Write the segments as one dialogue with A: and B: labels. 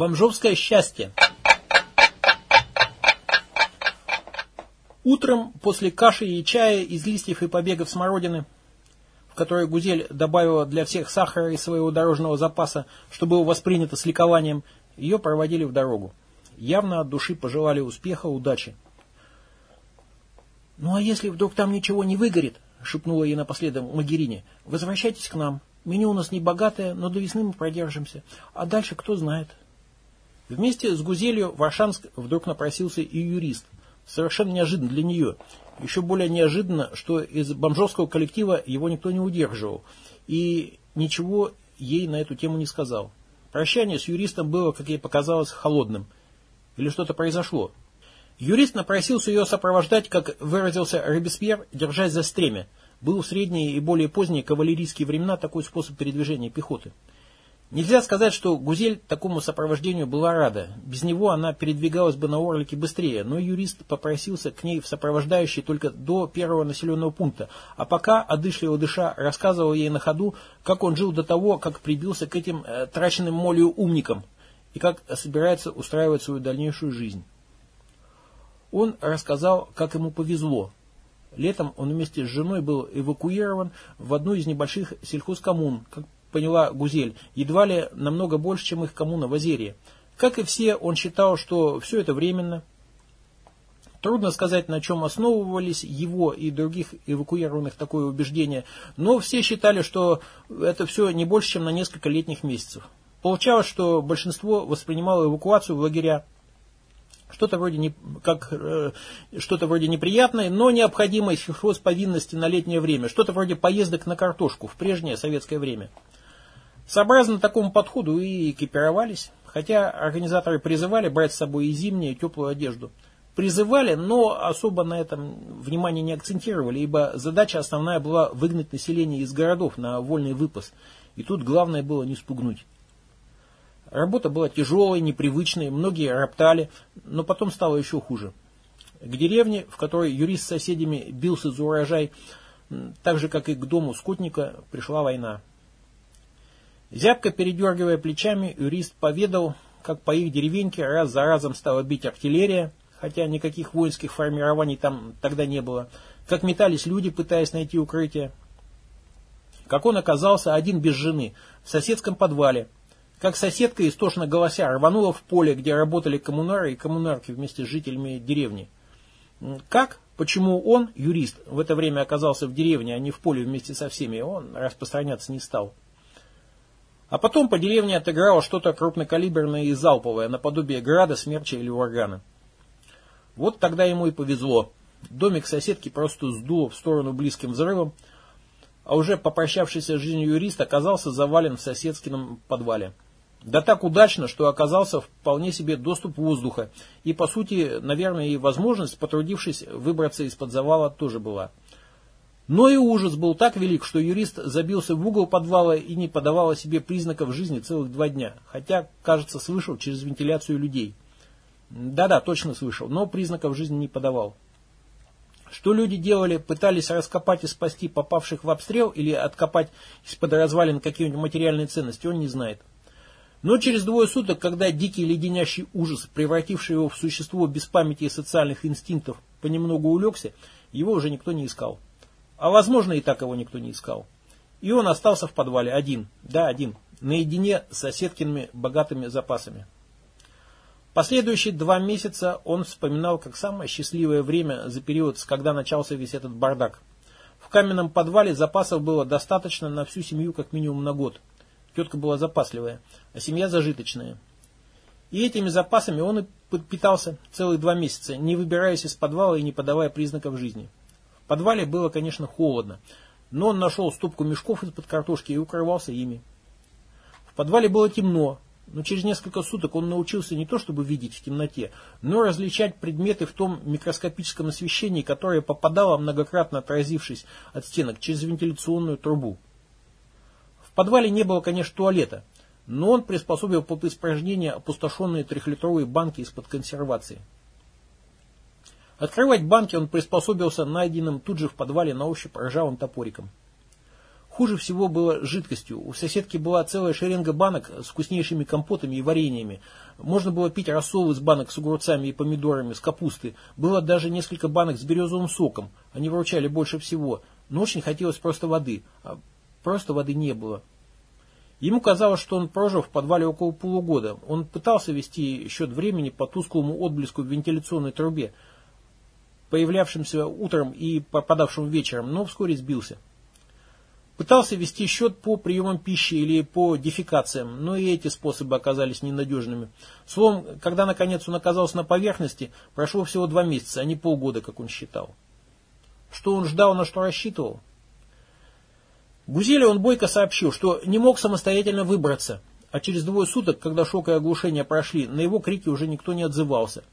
A: Бомжовское счастье. Утром после каши и чая из листьев и побегов смородины, в которой Гузель добавила для всех сахара из своего дорожного запаса, чтобы было воспринято с ликованием, ее проводили в дорогу. Явно от души пожелали успеха, удачи. «Ну а если вдруг там ничего не выгорит?» — шепнула ей напоследок Магирине. «Возвращайтесь к нам. Меню у нас не богатое, но до весны мы продержимся. А дальше кто знает». Вместе с Гузелью в Аршанск вдруг напросился и юрист. Совершенно неожиданно для нее. Еще более неожиданно, что из бомжовского коллектива его никто не удерживал. И ничего ей на эту тему не сказал. Прощание с юристом было, как ей показалось, холодным. Или что-то произошло. Юрист напросился ее сопровождать, как выразился Робеспьер, держась за стремя. Был в средние и более поздние кавалерийские времена такой способ передвижения пехоты. Нельзя сказать, что Гузель такому сопровождению была рада. Без него она передвигалась бы на Орлике быстрее, но юрист попросился к ней в сопровождающий только до первого населенного пункта, а пока, одышливо дыша, рассказывал ей на ходу, как он жил до того, как прибился к этим э, траченным молью умникам, и как собирается устраивать свою дальнейшую жизнь. Он рассказал, как ему повезло. Летом он вместе с женой был эвакуирован в одну из небольших сельхозкоммун, как поняла Гузель, едва ли намного больше, чем их коммуна в Азерии. Как и все, он считал, что все это временно. Трудно сказать, на чем основывались его и других эвакуированных такое убеждение, но все считали, что это все не больше, чем на несколько летних месяцев. Получалось, что большинство воспринимало эвакуацию в лагеря что-то вроде, не, как, э, что-то вроде неприятное, но необходимое сельхозповинности на летнее время, что-то вроде поездок на картошку в прежнее советское время. Сообразно такому подходу и экипировались, хотя организаторы призывали брать с собой и зимнюю, и теплую одежду. Призывали, но особо на этом внимание не акцентировали, ибо задача основная была выгнать население из городов на вольный выпас, и тут главное было не спугнуть. Работа была тяжелой, непривычной, многие роптали, но потом стало еще хуже. К деревне, в которой юрист с соседями бился за урожай, так же, как и к дому скотника, пришла война. Зябко передергивая плечами, юрист поведал, как по их деревеньке раз за разом стала бить артиллерия, хотя никаких воинских формирований там тогда не было, как метались люди, пытаясь найти укрытие. Как он оказался один без жены, в соседском подвале, как соседка, истошно голося, рванула в поле, где работали коммунары и коммунарки вместе с жителями деревни. Как? Почему он, юрист, в это время оказался в деревне, а не в поле вместе со всеми, он распространяться не стал. А потом по деревне отыграло что-то крупнокалиберное и залповое, наподобие града, смерча или урагана. Вот тогда ему и повезло. Домик соседки просто сдуло в сторону близким взрывом, а уже попрощавшийся с жизнью юрист оказался завален в соседском подвале. Да так удачно, что оказался вполне себе доступ воздуха, и по сути, наверное, и возможность, потрудившись выбраться из-под завала, тоже была. Но и ужас был так велик, что юрист забился в угол подвала и не подавал о себе признаков жизни целых два дня, хотя, кажется, слышал через вентиляцию людей. Да-да, точно слышал, но признаков жизни не подавал. Что люди делали, пытались раскопать и спасти попавших в обстрел или откопать из-под развалин какие-нибудь материальные ценности, он не знает. Но через двое суток, когда дикий леденящий ужас, превративший его в существо без памяти и социальных инстинктов, понемногу улегся, его уже никто не искал. А возможно и так его никто не искал. И он остался в подвале один, да, один, наедине с соседкиными богатыми запасами. Последующие два месяца он вспоминал как самое счастливое время за период, с когда начался весь этот бардак. В каменном подвале запасов было достаточно на всю семью как минимум на год. Тетка была запасливая, а семья зажиточная. И этими запасами он и подпитался целых два месяца, не выбираясь из подвала и не подавая признаков жизни подвале было, конечно, холодно, но он нашел ступку мешков из-под картошки и укрывался ими. В подвале было темно, но через несколько суток он научился не то чтобы видеть в темноте, но различать предметы в том микроскопическом освещении, которое попадало, многократно отразившись от стенок, через вентиляционную трубу. В подвале не было, конечно, туалета, но он приспособил под испражнение опустошенные трехлитровые банки из-под консервации. Открывать банки он приспособился найденным тут же в подвале на ощупь ржавым топориком. Хуже всего было жидкостью. У соседки была целая шеренга банок с вкуснейшими компотами и вареньями. Можно было пить рассол из банок с огурцами и помидорами, с капусты. Было даже несколько банок с березовым соком. Они выручали больше всего. Но очень хотелось просто воды. А просто воды не было. Ему казалось, что он прожил в подвале около полугода. Он пытался вести счет времени по тусклому отблеску в вентиляционной трубе, появлявшимся утром и попадавшим вечером, но вскоре сбился. Пытался вести счет по приемам пищи или по дефекациям, но и эти способы оказались ненадежными. Словом, когда наконец он оказался на поверхности, прошло всего два месяца, а не полгода, как он считал. Что он ждал, на что рассчитывал? Гузеле он бойко сообщил, что не мог самостоятельно выбраться, а через двое суток, когда шок и оглушение прошли, на его крики уже никто не отзывался.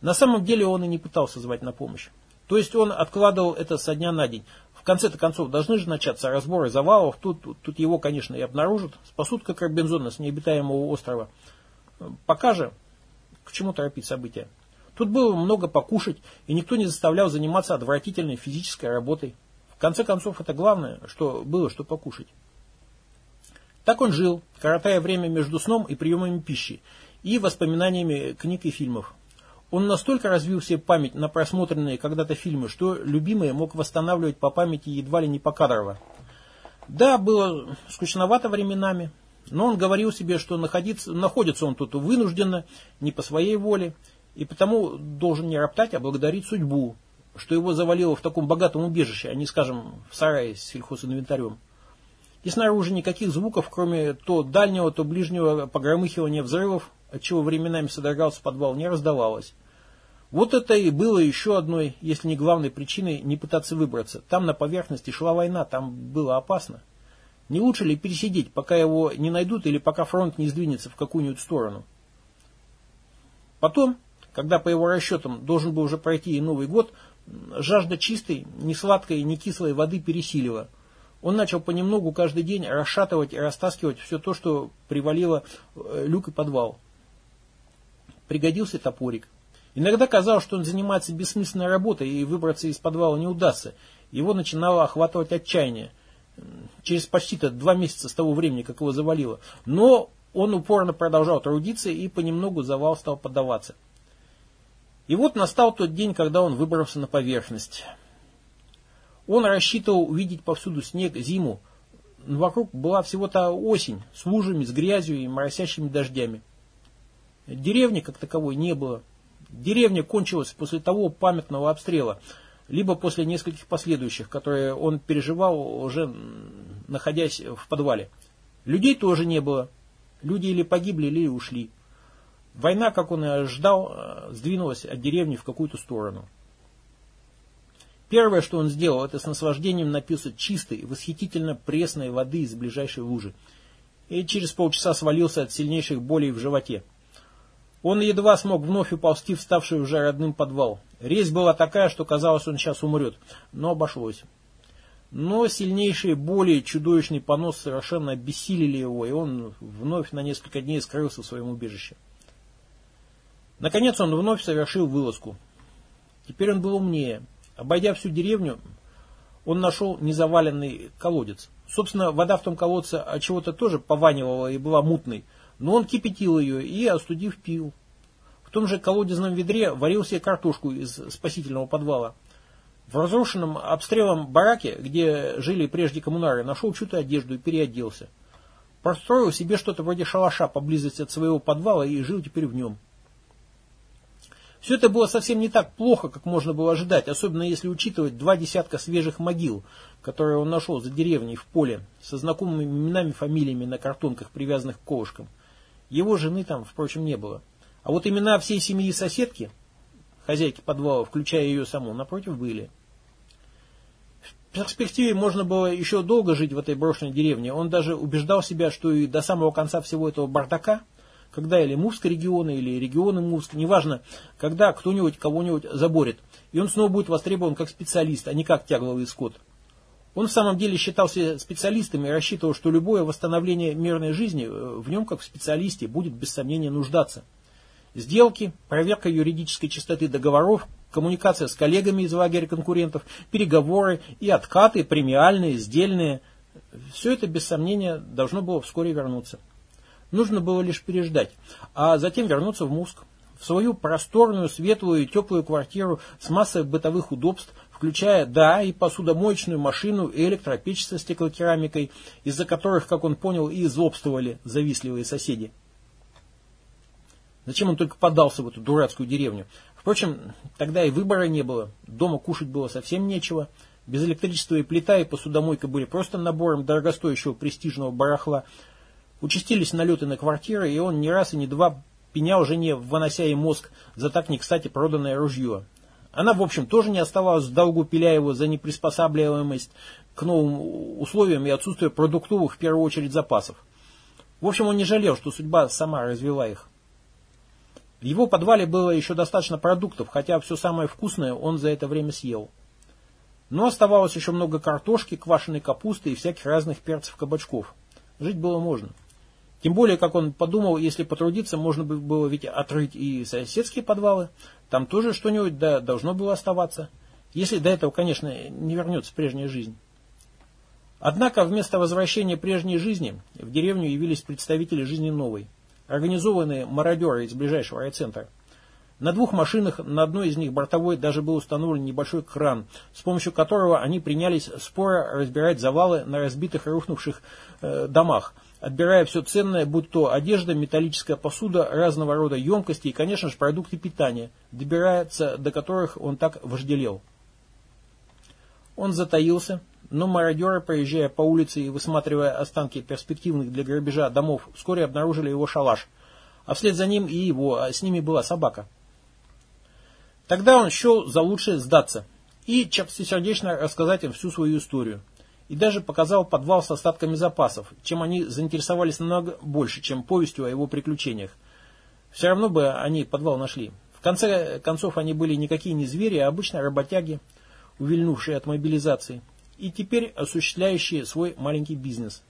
A: На самом деле он и не пытался звать на помощь. То есть он откладывал это со дня на день. В конце-то концов должны же начаться разборы завалов. Тут, тут его, конечно, и обнаружат. Спасут как Робинзона с необитаемого острова. Пока же, к чему торопить события? Тут было много покушать, и никто не заставлял заниматься отвратительной физической работой. В конце концов, это главное, что было что покушать. Так он жил, коротая время между сном и приемами пищи, и воспоминаниями книг и фильмов. Он настолько развил себе память на просмотренные когда-то фильмы, что любимый мог восстанавливать по памяти едва ли не покадрово. Да, было скучновато временами, но он говорил себе, что находится, находится он тут вынужденно, не по своей воле, и потому должен не роптать, а благодарить судьбу, что его завалило в таком богатом убежище, а не, скажем, в сарае с сельхозинвентарем. И снаружи никаких звуков, кроме то дальнего, то ближнего погромыхивания взрывов, отчего временами содрогался подвал, не раздавалось. Вот это и было еще одной, если не главной причиной, не пытаться выбраться. Там на поверхности шла война, там было опасно. Не лучше ли пересидеть, пока его не найдут или пока фронт не сдвинется в какую-нибудь сторону? Потом, когда по его расчетам должен был уже пройти и Новый год, жажда чистой, не сладкой, не кислой воды пересилила. Он начал понемногу каждый день расшатывать и растаскивать все то, что привалило э, люк и подвал. Пригодился топорик. Иногда казалось, что он занимается бессмысленной работой и выбраться из подвала не удастся. Его начинало охватывать отчаяние. Через почти-то два месяца с того времени, как его завалило. Но он упорно продолжал трудиться и понемногу завал стал поддаваться. И вот настал тот день, когда он выбрался на поверхность. Он рассчитывал увидеть повсюду снег, зиму. Но вокруг была всего-то осень с лужами, с грязью и моросящими дождями. Деревни как таковой не было. Деревня кончилась после того памятного обстрела, либо после нескольких последующих, которые он переживал уже находясь в подвале. Людей тоже не было. Люди или погибли, или ушли. Война, как он и ждал, э, сдвинулась от деревни в какую-то сторону. Первое, что он сделал, это с наслаждением напился чистой, восхитительно пресной воды из ближайшей лужи. И через полчаса свалился от сильнейших болей в животе. Он едва смог вновь уползти в ставший уже родным подвал. Резь была такая, что казалось, он сейчас умрет, но обошлось. Но сильнейшие боли чудовищный понос совершенно обессилили его, и он вновь на несколько дней скрылся в своем убежище. Наконец он вновь совершил вылазку. Теперь он был умнее. Обойдя всю деревню, он нашел незаваленный колодец. Собственно, вода в том колодце от чего-то тоже пованивала и была мутной, но он кипятил ее и, остудив, пил. В том же колодезном ведре варил себе картошку из спасительного подвала. В разрушенном обстрелом бараке, где жили прежде коммунары, нашел чью-то одежду и переоделся. Построил себе что-то вроде шалаша поблизости от своего подвала и жил теперь в нем. Все это было совсем не так плохо, как можно было ожидать, особенно если учитывать два десятка свежих могил, которые он нашел за деревней в поле, со знакомыми именами, фамилиями на картонках, привязанных к колышкам. Его жены там, впрочем, не было. А вот имена всей семьи соседки, хозяйки подвала, включая ее саму, напротив, были. В перспективе можно было еще долго жить в этой брошенной деревне. Он даже убеждал себя, что и до самого конца всего этого бардака – когда или Мувского региона, или регионы Мувска, неважно, когда кто-нибудь кого-нибудь заборет. И он снова будет востребован как специалист, а не как тягловый скот. Он в самом деле считался специалистом и рассчитывал, что любое восстановление мирной жизни э, в нем, как в специалисте, будет без сомнения нуждаться. Сделки, проверка юридической чистоты договоров, коммуникация с коллегами из лагеря конкурентов, переговоры и откаты, премиальные, сдельные, Все это, без сомнения, должно было вскоре вернуться. Нужно было лишь переждать, а затем вернуться в Муск, в свою просторную, светлую и теплую квартиру с массой бытовых удобств, включая, да, и посудомоечную машину, и электропечь со стеклокерамикой, из-за которых, как он понял, и злобствовали завистливые соседи. Зачем он только подался в эту дурацкую деревню? Впрочем, тогда и выбора не было, дома кушать было совсем нечего, без электричества и плита, и посудомойка были просто набором дорогостоящего престижного барахла. Участились налеты на квартиры, и он ни раз и ни два пенял жене, вынося ей мозг за так не кстати проданное ружье. Она, в общем, тоже не оставалась в долгу пиля его за неприспосабливаемость к новым условиям и отсутствие продуктовых, в первую очередь, запасов. В общем, он не жалел, что судьба сама развела их. В его подвале было еще достаточно продуктов, хотя все самое вкусное он за это время съел. Но оставалось еще много картошки, квашеной капусты и всяких разных перцев-кабачков. Жить было можно. Тем более, как он подумал, если потрудиться, можно было ведь отрыть и соседские подвалы. Там тоже что-нибудь да, должно было оставаться. Если до этого, конечно, не вернется прежняя жизнь. Однако вместо возвращения прежней жизни в деревню явились представители жизни новой. Организованные мародеры из ближайшего райцентра. На двух машинах, на одной из них бортовой, даже был установлен небольшой кран, с помощью которого они принялись споро разбирать завалы на разбитых и рухнувших э, домах, отбирая все ценное, будь то одежда, металлическая посуда, разного рода емкости и, конечно же, продукты питания, добирается до которых он так вожделел. Он затаился, но мародеры, проезжая по улице и высматривая останки перспективных для грабежа домов, вскоре обнаружили его шалаш, а вслед за ним и его, а с ними была собака. Тогда он счел за лучшее сдаться и чистосердечно рассказать им всю свою историю. И даже показал подвал с остатками запасов, чем они заинтересовались намного больше, чем повестью о его приключениях. Все равно бы они подвал нашли. В конце концов, они были никакие не звери, а обычно работяги, увильнувшие от мобилизации, и теперь осуществляющие свой маленький бизнес.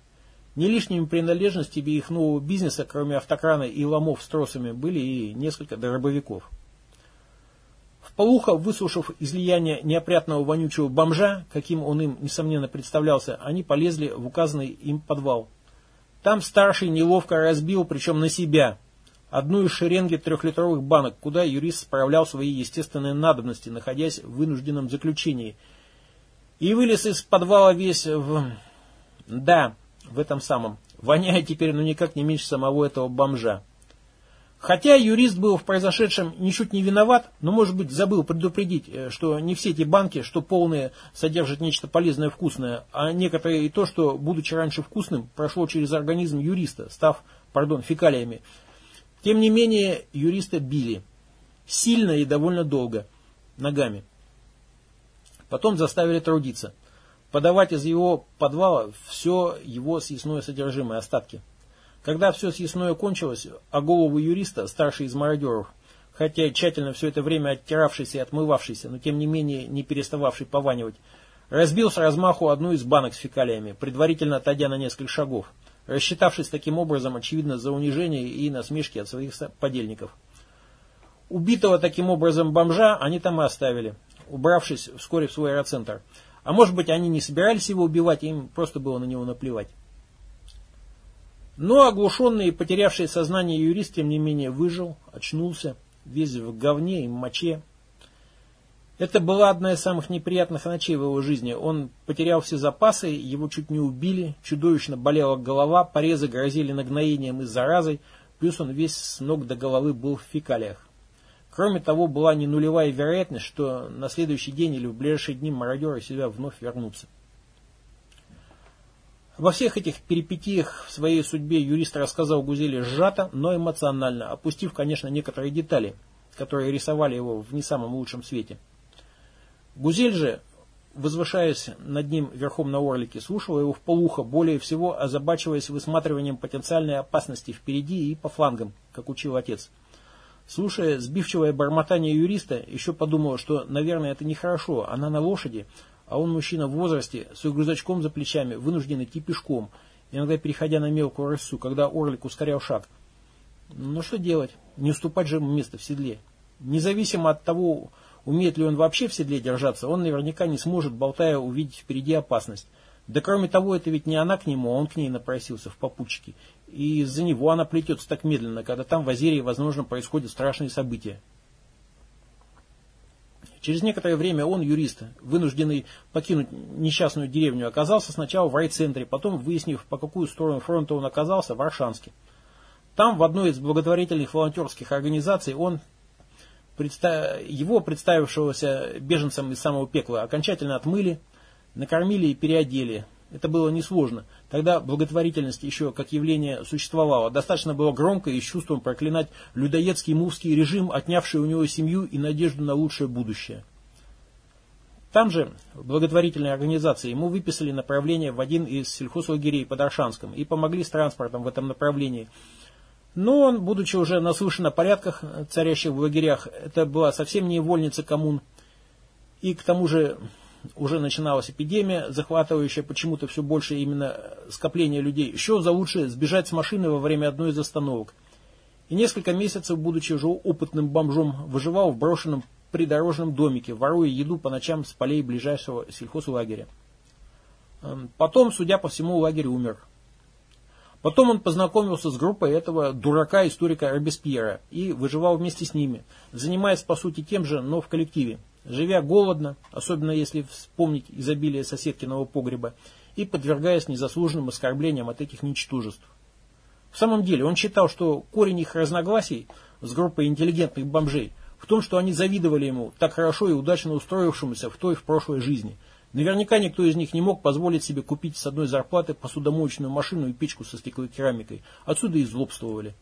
A: Не лишними принадлежностями их нового бизнеса, кроме автокрана и ломов с тросами, были и несколько дробовиков. Полуха, выслушав излияние неопрятного вонючего бомжа, каким он им, несомненно, представлялся, они полезли в указанный им подвал. Там старший неловко разбил, причем на себя, одну из шеренги трехлитровых банок, куда юрист справлял свои естественные надобности, находясь в вынужденном заключении. И вылез из подвала весь в... Да, в этом самом. Воняет теперь, ну никак не меньше самого этого бомжа. Хотя юрист был в произошедшем ничуть не виноват, но, может быть, забыл предупредить, э, что не все эти банки, что полные, содержат нечто полезное и вкусное, а некоторые и то, что, будучи раньше вкусным, прошло через организм юриста, став, пардон, фекалиями. Тем не менее, юриста били. Сильно и довольно долго. Ногами. Потом заставили трудиться. Подавать из его подвала все его съестное содержимое, остатки. Когда все съестное кончилось, а голову юриста, старший из мародеров, хотя тщательно все это время оттиравшийся и отмывавшийся, но тем не менее не перестававший пованивать, разбил с размаху одну из банок с фекалиями, предварительно отойдя на несколько шагов, рассчитавшись таким образом, очевидно, за унижение и насмешки от своих подельников. Убитого таким образом бомжа они там и оставили, убравшись вскоре в свой аэроцентр. А может быть, они не собирались его убивать, им просто было на него наплевать. Но оглушенный и потерявший сознание юрист, тем не менее, выжил, очнулся, весь в говне и моче. Это была одна из самых неприятных ночей в его жизни. Он потерял все запасы, его чуть не убили, чудовищно болела голова, порезы грозили нагноением и заразой, плюс он весь с ног до головы был в фекалиях. Кроме того, была не нулевая вероятность, что на следующий день или в ближайшие дни мародеры себя вновь вернутся. Во всех этих перипетиях в своей судьбе юрист рассказал Гузели сжато, но эмоционально, опустив, конечно, некоторые детали, которые рисовали его в не самом лучшем свете. Гузель же, возвышаясь над ним верхом на орлике, слушала его в полухо, более всего озабачиваясь высматриванием потенциальной опасности впереди и по флангам, как учил отец. Слушая сбивчивое бормотание юриста, еще подумала, что, наверное, это нехорошо. Она на лошади, а он мужчина в возрасте, с рюкзачком за плечами, вынужден идти пешком, иногда переходя на мелкую рысу, когда Орлик ускорял шаг. Но что делать? Не уступать же ему место в седле. Независимо от того, умеет ли он вообще в седле держаться, он наверняка не сможет, болтая, увидеть впереди опасность. Да кроме того, это ведь не она к нему, а он к ней напросился в попутчике. И из-за него она плетется так медленно, когда там в Азерии, возможно, происходят страшные события. Через некоторое время он, юрист, вынужденный покинуть несчастную деревню, оказался сначала в райцентре, потом, выяснив, по какую сторону фронта он оказался, в Аршанске. Там, в одной из благотворительных волонтерских организаций, он, его, представившегося беженцем из самого пекла, окончательно отмыли, накормили и переодели. Это было несложно. Тогда благотворительность еще как явление существовала. Достаточно было громко и с чувством проклинать людоедский мувский режим, отнявший у него семью и надежду на лучшее будущее. Там же, в благотворительной организации, ему выписали направление в один из сельхозлагерей под Аршанском и помогли с транспортом в этом направлении – но он, будучи уже наслышан о порядках, царящих в лагерях, это была совсем не вольница коммун, и к тому же уже начиналась эпидемия, захватывающая почему-то все больше именно скопление людей, еще за лучше сбежать с машины во время одной из остановок. И несколько месяцев, будучи уже опытным бомжом, выживал в брошенном придорожном домике, воруя еду по ночам с полей ближайшего сельхозлагеря. Эм, потом, судя по всему, лагерь умер. Потом он познакомился с группой этого дурака-историка Робеспьера и выживал вместе с ними, занимаясь по сути тем же, но в коллективе, живя голодно, особенно если вспомнить изобилие соседкиного погреба, и подвергаясь незаслуженным оскорблениям от этих ничтожеств. В самом деле он считал, что корень их разногласий с группой интеллигентных бомжей в том, что они завидовали ему, так хорошо и удачно устроившемуся в той в прошлой жизни – Наверняка никто из них не мог позволить себе купить с одной зарплаты посудомоечную машину и печку со стеклой керамикой. Отсюда и злобствовали.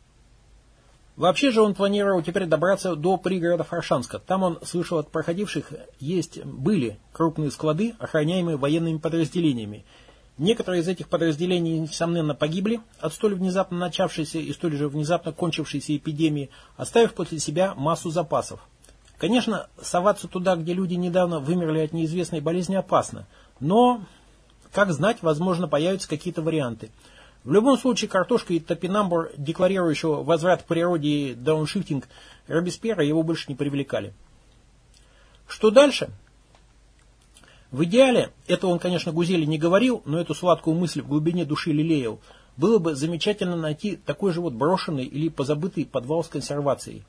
A: Вообще же он планировал теперь добраться до пригорода Фаршанска. Там он слышал от проходивших, есть, были крупные склады, охраняемые военными подразделениями. Некоторые из этих подразделений, несомненно, погибли от столь внезапно начавшейся и столь же внезапно кончившейся эпидемии, оставив после себя массу запасов. Конечно, соваться туда, где люди недавно вымерли от неизвестной болезни, опасно. Но, как знать, возможно, появятся какие-то варианты. В любом случае, картошка и топинамбур, декларирующего возврат к природе и дауншифтинг Робеспьера, его больше не привлекали. Что дальше? В идеале, это он, конечно, Гузели не говорил, но эту сладкую мысль в глубине души лелеял, было бы замечательно найти такой же вот брошенный или позабытый подвал с консервацией.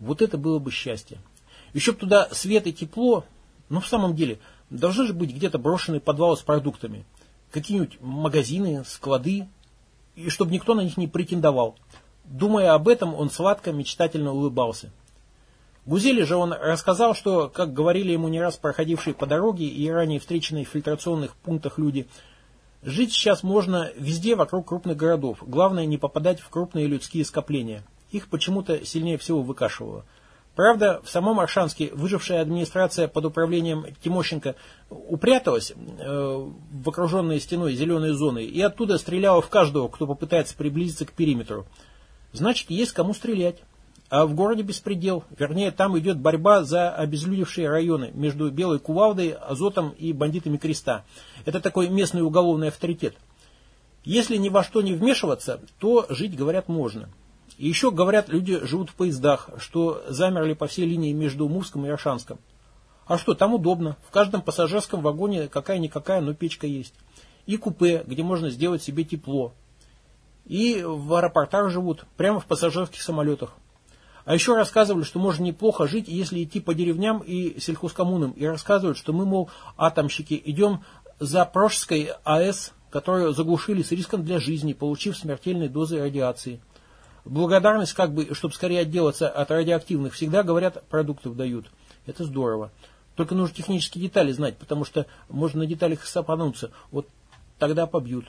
A: Вот это было бы счастье. Еще бы туда свет и тепло. Но в самом деле, должны же быть где-то брошенные подвалы с продуктами. Какие-нибудь магазины, склады. И чтобы никто на них не претендовал. Думая об этом, он сладко, мечтательно улыбался. Гузели же он рассказал, что, как говорили ему не раз проходившие по дороге и ранее встреченные в фильтрационных пунктах люди, жить сейчас можно везде вокруг крупных городов. Главное не попадать в крупные людские скопления. Их почему-то сильнее всего выкашивало. Правда, в самом Аршанске выжившая администрация под управлением Тимощенко упряталась э, в окруженные стеной зеленые зоны и оттуда стреляла в каждого, кто попытается приблизиться к периметру. Значит, есть кому стрелять. А в городе беспредел. Вернее, там идет борьба за обезлюдевшие районы между Белой Кувалдой, Азотом и бандитами Креста. Это такой местный уголовный авторитет. Если ни во что не вмешиваться, то жить, говорят, можно. И еще, говорят, люди живут в поездах, что замерли по всей линии между Мурском и Аршанском. А что, там удобно. В каждом пассажирском вагоне какая-никакая, но печка есть. И купе, где можно сделать себе тепло. И в аэропортах живут, прямо в пассажирских самолетах. А еще рассказывали, что можно неплохо жить, если идти по деревням и сельхозкоммунам. И рассказывают, что мы, мол, атомщики, идем за Прошской АЭС, которую заглушили с риском для жизни, получив смертельные дозы радиации благодарность, как бы, чтобы скорее отделаться от радиоактивных, всегда говорят, продуктов дают. Это здорово. Только нужно технические детали знать, потому что можно на деталях сопануться. Вот тогда побьют.